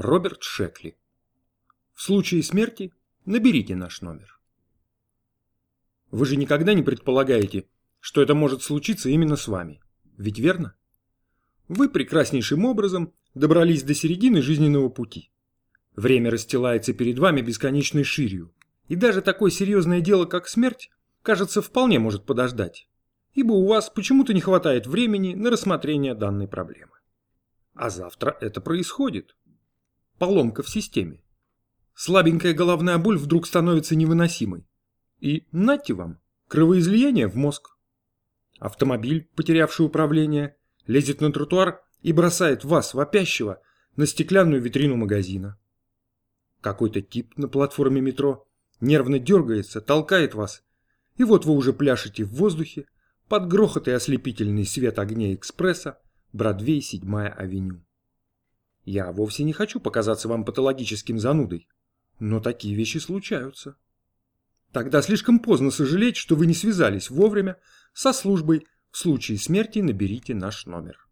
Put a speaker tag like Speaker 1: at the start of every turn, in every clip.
Speaker 1: Роберт Шекли. В случае смерти наберите наш номер. Вы же никогда не предполагаете, что это может случиться именно с вами. Ведь верно? Вы прекраснейшим образом добрались до середины жизненного пути. Время расстилается перед вами бесконечной ширью, и даже такое серьезное дело, как смерть, кажется, вполне может подождать, ибо у вас почему-то не хватает времени на рассмотрение данной проблемы. А завтра это происходит поломка в системе. Слабенькая головная боль вдруг становится невыносимой. И, нате вам, кровоизлияние в мозг. Автомобиль, потерявший управление, лезет на тротуар и бросает вас, вопящего, на стеклянную витрину магазина. Какой-то тип на платформе метро нервно дергается, толкает вас, и вот вы уже пляшете в воздухе под грохот и ослепительный свет огней экспресса Бродвей, 7 авеню. Я вовсе не хочу показаться вам патологическим занудой, но такие вещи случаются. Тогда слишком поздно сожалеть, что вы не связались вовремя со службой «В случае смерти наберите наш номер».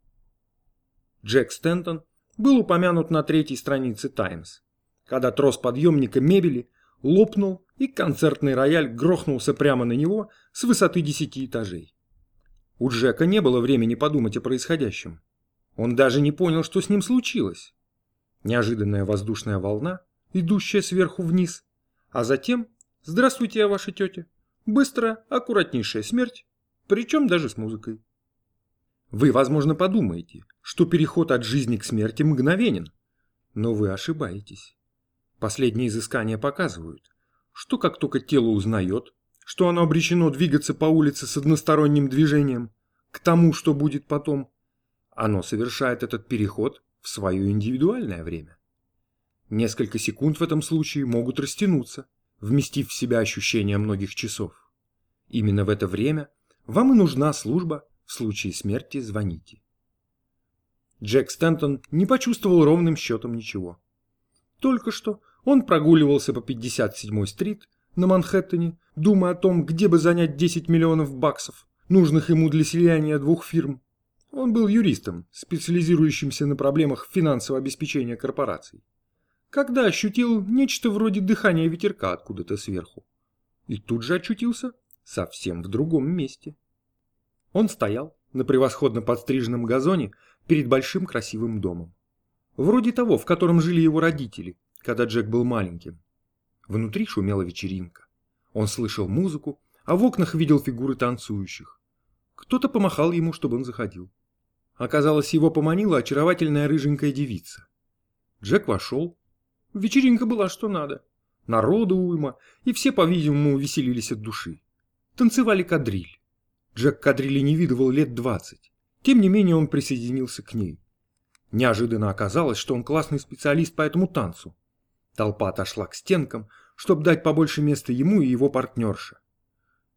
Speaker 1: Джек Стентон был упомянут на третьей странице «Таймс», когда трос подъемника мебели лопнул и концертный рояль грохнулся прямо на него с высоты десяти этажей. У Джека не было времени подумать о происходящем. Он даже не понял, что с ним случилось. Неожиданная воздушная волна, идущая сверху вниз, а затем «Здравствуйте, я ваша тетя». Быстрая, аккуратнейшая смерть, причем даже с музыкой. Вы, возможно, подумаете, что переход от жизни к смерти мгновенен, но вы ошибаетесь. Последние изыскания показывают, что как только тело узнает, что оно обречено двигаться по улице с односторонним движением к тому, что будет потом, оно совершает этот переход в свое индивидуальное время. Несколько секунд в этом случае могут растянуться, вместив в себя ощущение многих часов. Именно в это время вам и нужна служба в случае смерти звоните. Джек Стэнтон не почувствовал ровным счетом ничего. Только что он прогуливался по 57-й стрит на Манхэттене, думая о том, где бы занять 10 миллионов баксов, нужных ему для слияния двух фирм, он был юристом, специализирующимся на проблемах финансового обеспечения корпораций. Когда ощутил нечто вроде дыхания ветерка откуда-то сверху. И тут же очутился совсем в другом месте. Он стоял на превосходно подстриженном газоне перед большим красивым домом. Вроде того, в котором жили его родители, когда Джек был маленьким. Внутри шумела вечеринка. Он слышал музыку, а в окнах видел фигуры танцующих. Кто-то помахал ему, чтобы он заходил. Оказалось, его поманила очаровательная рыженькая девица. Джек вошел. Вечеринка была что надо. Народу уйма, и все, по-видимому, веселились от души. Танцевали кадриль. Джек кадрили не видывал лет двадцать. Тем не менее он присоединился к ней. Неожиданно оказалось, что он классный специалист по этому танцу. Толпа отошла к стенкам, чтобы дать побольше места ему и его партнерше.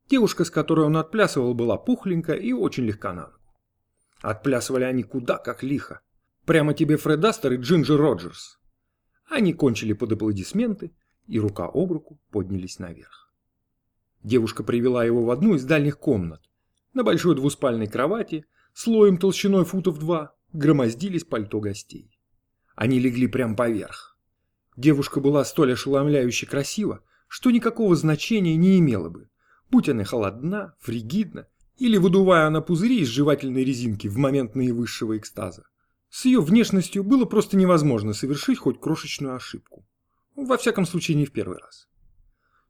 Speaker 1: Девушка, с которой он отплясывал, была пухленькая и очень легка на Отплясывали они куда как лихо. Прямо тебе Фред Астер и Джинджер Роджерс. Они кончили под аплодисменты и рука об руку поднялись наверх. Девушка привела его в одну из дальних комнат. На большой двуспальной кровати, слоем толщиной футов два, громоздились пальто гостей. Они легли прямо поверх. Девушка была столь ошеломляюще красива, что никакого значения не имела бы, будь она холодна, фригидна или выдувая на пузыри из жевательной резинки в момент наивысшего экстаза. С ее внешностью было просто невозможно совершить хоть крошечную ошибку. Во всяком случае, не в первый раз.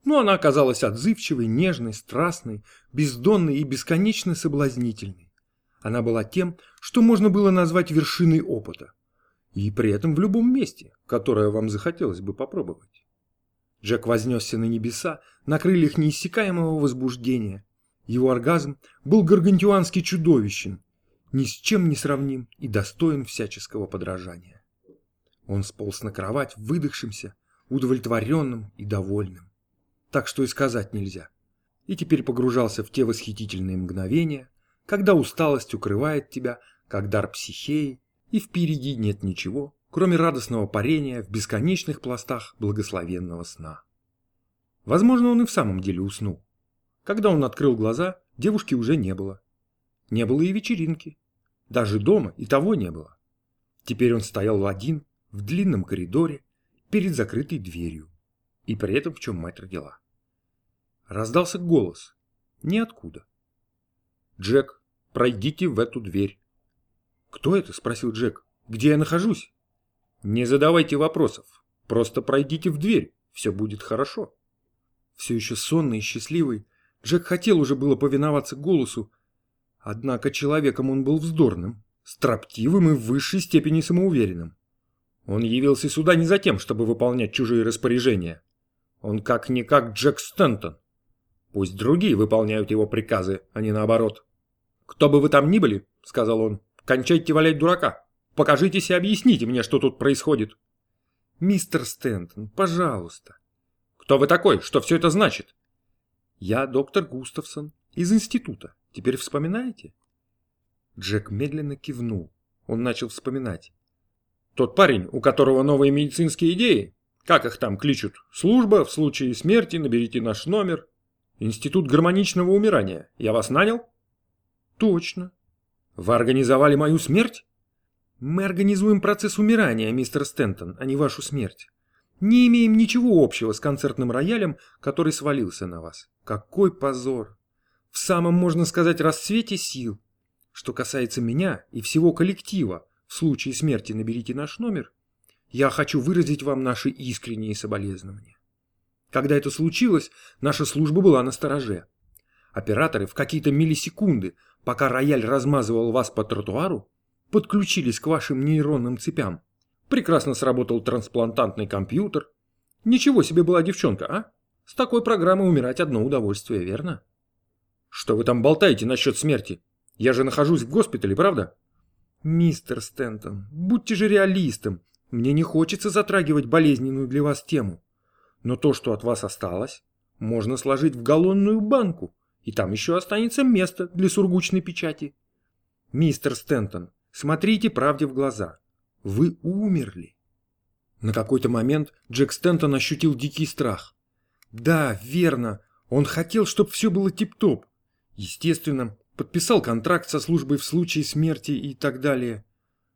Speaker 1: Но она оказалась отзывчивой, нежной, страстной, бездонной и бесконечно соблазнительной. Она была тем, что можно было назвать вершиной опыта. И при этом в любом месте, которое вам захотелось бы попробовать. Джек вознесся на небеса на крыльях неиссякаемого возбуждения его оргазм был гаргантюански чудовищен, ни с чем не сравним и достоин всяческого подражания. Он сполз на кровать выдохшимся, удовлетворенным и довольным. Так что и сказать нельзя. И теперь погружался в те восхитительные мгновения, когда усталость укрывает тебя, как дар психеи, и впереди нет ничего, кроме радостного парения в бесконечных пластах благословенного сна. Возможно, он и в самом деле уснул. Когда он открыл глаза, девушки уже не было. Не было и вечеринки. Даже дома и того не было. Теперь он стоял один, в длинном коридоре, перед закрытой дверью. И при этом в чем мать родила. Раздался голос. Ниоткуда. «Джек, пройдите в эту дверь». «Кто это?» – спросил Джек. «Где я нахожусь?» «Не задавайте вопросов. Просто пройдите в дверь. Все будет хорошо». Все еще сонный и счастливый, Джек хотел уже было повиноваться голосу, однако человеком он был вздорным, строптивым и в высшей степени самоуверенным. Он явился сюда не за тем, чтобы выполнять чужие распоряжения. Он как-никак Джек Стентон. Пусть другие выполняют его приказы, а не наоборот. «Кто бы вы там ни были, — сказал он, — кончайте валять дурака. Покажитесь и объясните мне, что тут происходит». «Мистер Стентон, пожалуйста». «Кто вы такой? Что все это значит?» «Я доктор Густавсон из института. Теперь вспоминаете?» Джек медленно кивнул. Он начал вспоминать. «Тот парень, у которого новые медицинские идеи? Как их там кличут? Служба, в случае смерти наберите наш номер. Институт гармоничного умирания. Я вас нанял?» «Точно. Вы организовали мою смерть?» «Мы организуем процесс умирания, мистер Стентон, а не вашу смерть не имеем ничего общего с концертным роялем, который свалился на вас. Какой позор! В самом, можно сказать, расцвете сил. Что касается меня и всего коллектива, в случае смерти наберите наш номер, я хочу выразить вам наши искренние соболезнования. Когда это случилось, наша служба была на стороже. Операторы в какие-то миллисекунды, пока рояль размазывал вас по тротуару, подключились к вашим нейронным цепям Прекрасно сработал трансплантантный компьютер. Ничего себе была девчонка, а? С такой программой умирать одно удовольствие, верно? Что вы там болтаете насчет смерти? Я же нахожусь в госпитале, правда? Мистер Стентон, будьте же реалистом. Мне не хочется затрагивать болезненную для вас тему. Но то, что от вас осталось, можно сложить в галлонную банку, и там еще останется место для сургучной печати. Мистер Стентон, смотрите правде в глаза. Вы умерли. На какой-то момент Джек Стентон ощутил дикий страх. Да, верно, он хотел, чтобы все было тип-топ. Естественно, подписал контракт со службой в случае смерти и так далее,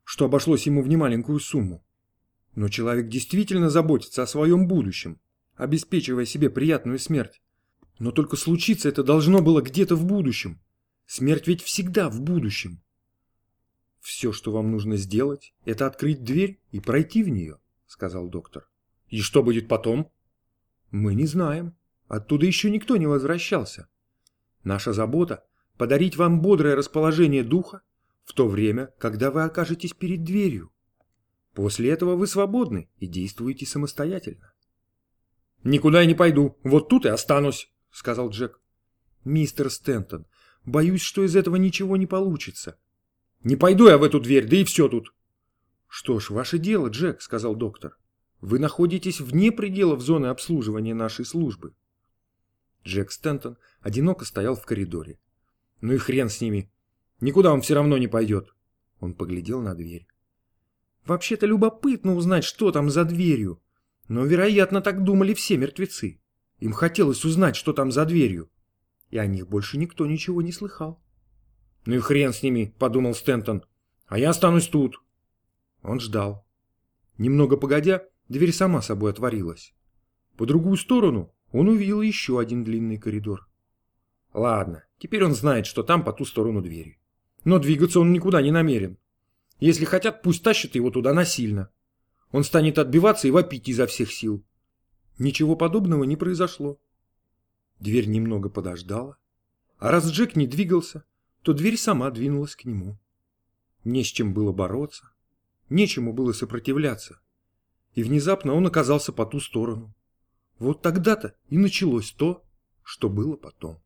Speaker 1: что обошлось ему в немаленькую сумму. Но человек действительно заботится о своем будущем, обеспечивая себе приятную смерть. Но только случиться это должно было где-то в будущем. Смерть ведь всегда в будущем. «Все, что вам нужно сделать, это открыть дверь и пройти в нее», — сказал доктор. «И что будет потом?» «Мы не знаем. Оттуда еще никто не возвращался. Наша забота — подарить вам бодрое расположение духа в то время, когда вы окажетесь перед дверью. После этого вы свободны и действуете самостоятельно». «Никуда я не пойду. Вот тут и останусь», — сказал Джек. «Мистер Стентон, боюсь, что из этого ничего не получится. Не пойду я в эту дверь, да и все тут. Что ж, ваше дело, Джек, сказал доктор. Вы находитесь вне пределов зоны обслуживания нашей службы. Джек Стентон одиноко стоял в коридоре. Ну и хрен с ними. Никуда он все равно не пойдет. Он поглядел на дверь. Вообще-то любопытно узнать, что там за дверью. Но, вероятно, так думали все мертвецы. Им хотелось узнать, что там за дверью. И о них больше никто ничего не слыхал. «Ну и хрен с ними», — подумал Стентон. «А я останусь тут». Он ждал. Немного погодя, дверь сама собой отворилась. По другую сторону он увидел еще один длинный коридор. Ладно, теперь он знает, что там по ту сторону двери. Но двигаться он никуда не намерен. Если хотят, пусть тащат его туда насильно. Он станет отбиваться и вопить изо всех сил. Ничего подобного не произошло. Дверь немного подождала. А раз Джек не двигался, то дверь сама двинулась к нему. Не с чем было бороться, нечему было сопротивляться. И внезапно он оказался по ту сторону. Вот тогда-то и началось то, что было потом.